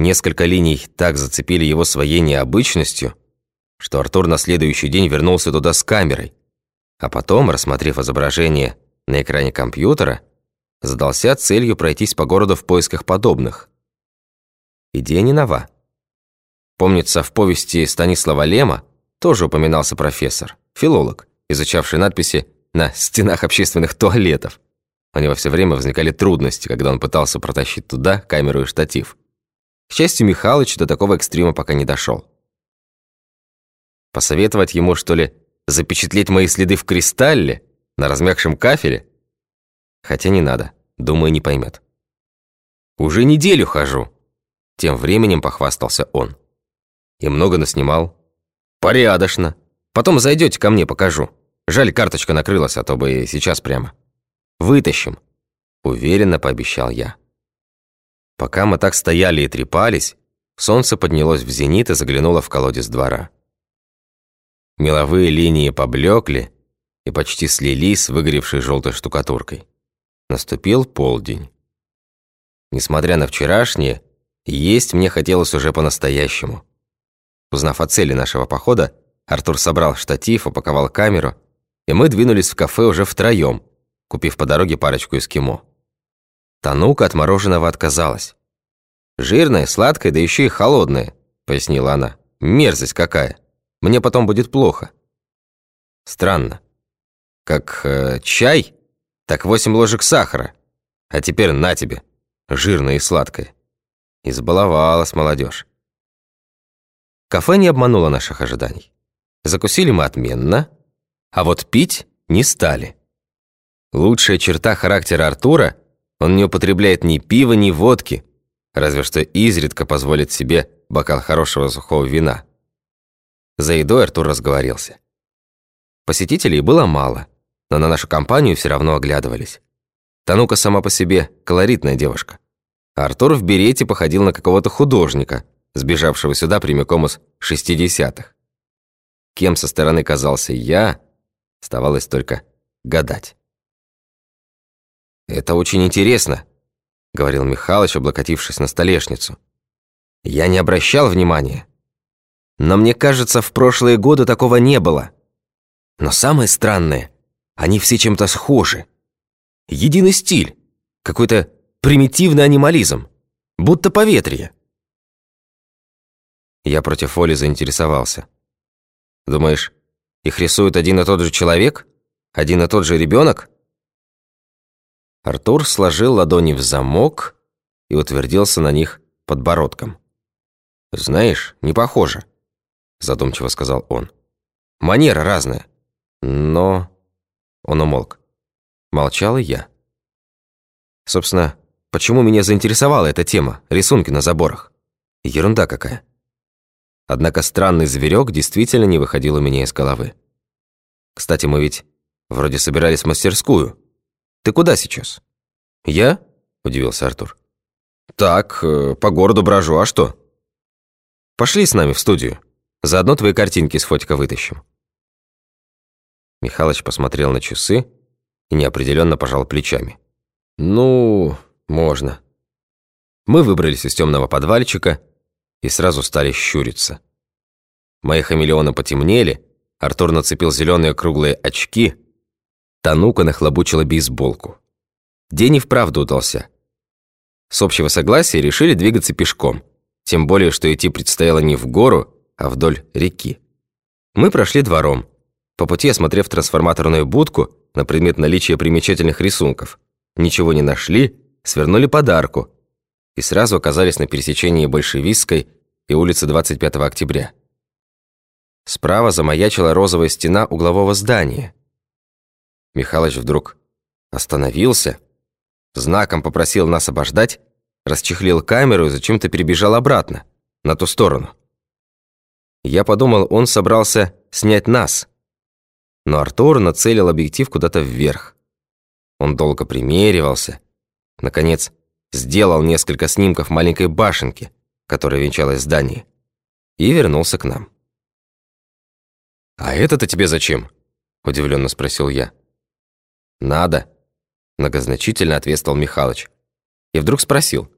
Несколько линий так зацепили его своей необычностью, что Артур на следующий день вернулся туда с камерой, а потом, рассмотрев изображение на экране компьютера, задался целью пройтись по городу в поисках подобных. Идея не нова. Помнится, в повести Станислава Лема тоже упоминался профессор, филолог, изучавший надписи на стенах общественных туалетов. У него все время возникали трудности, когда он пытался протащить туда камеру и штатив. К счастью, Михалыч до такого экстрима пока не дошел. Посоветовать ему, что ли, запечатлеть мои следы в кристалле на размягшем кафеле? Хотя не надо, думаю, не поймет. «Уже неделю хожу», — тем временем похвастался он. «И много наснимал?» «Порядочно. Потом зайдете ко мне, покажу. Жаль, карточка накрылась, а то бы сейчас прямо». «Вытащим», — уверенно пообещал я. Пока мы так стояли и трепались, солнце поднялось в зенит и заглянуло в колодец двора. Меловые линии поблекли и почти слились с выгоревшей желтой штукатуркой. Наступил полдень. Несмотря на вчерашнее, есть мне хотелось уже по-настоящему. Узнав о цели нашего похода, Артур собрал штатив, упаковал камеру, и мы двинулись в кафе уже втроем, купив по дороге парочку эскимо. Танука от мороженого отказалась. «Жирное, сладкое, да еще и холодное», — пояснила она. «Мерзость какая! Мне потом будет плохо». Странно. Как э, чай, так восемь ложек сахара. А теперь на тебе, жирное и сладкое. Избаловалась молодежь. Кафе не обмануло наших ожиданий. Закусили мы отменно, а вот пить не стали. Лучшая черта характера Артура — он не употребляет ни пива, ни водки, разве что изредка позволит себе бокал хорошего сухого вина. За едой Артур разговорился. Посетителей было мало, но на нашу компанию все равно оглядывались. Танука сама по себе колоритная девушка. Артур в берете походил на какого-то художника, сбежавшего сюда прямиком из шестидесятых. Кем со стороны казался я, оставалось только гадать. «Это очень интересно», — говорил Михалыч, облокотившись на столешницу. «Я не обращал внимания. Но мне кажется, в прошлые годы такого не было. Но самое странное, они все чем-то схожи. Единый стиль, какой-то примитивный анимализм, будто поветрие». Я против воли заинтересовался. «Думаешь, их рисует один и тот же человек? Один и тот же ребенок?» Артур сложил ладони в замок и утвердился на них подбородком. «Знаешь, не похоже», — задумчиво сказал он. «Манера разная, но...» Он умолк. Молчал и я. Собственно, почему меня заинтересовала эта тема, рисунки на заборах? Ерунда какая. Однако странный зверек действительно не выходил у меня из головы. Кстати, мы ведь вроде собирались в мастерскую. Ты куда сейчас?» «Я?» – удивился Артур. «Так, э, по городу брожу, а что?» «Пошли с нами в студию. Заодно твои картинки с фотика вытащим». Михалыч посмотрел на часы и неопределенно пожал плечами. «Ну, можно». Мы выбрались из темного подвальчика и сразу стали щуриться. Мои хамелеоны потемнели, Артур нацепил зеленые круглые очки – Танука нахлобучила бейсболку. День и вправду удался. С общего согласия решили двигаться пешком, тем более, что идти предстояло не в гору, а вдоль реки. Мы прошли двором, по пути осмотрев трансформаторную будку на предмет наличия примечательных рисунков. Ничего не нашли, свернули подарку и сразу оказались на пересечении Большевистской и улицы 25 октября. Справа замаячила розовая стена углового здания – Михалыч вдруг остановился, знаком попросил нас обождать, расчехлил камеру и зачем-то перебежал обратно, на ту сторону. Я подумал, он собрался снять нас, но Артур нацелил объектив куда-то вверх. Он долго примеривался, наконец сделал несколько снимков маленькой башенки, которая венчалась здание, и вернулся к нам. «А это-то тебе зачем?» – удивленно спросил я. «Надо», – многозначительно ответствовал Михалыч. И вдруг спросил.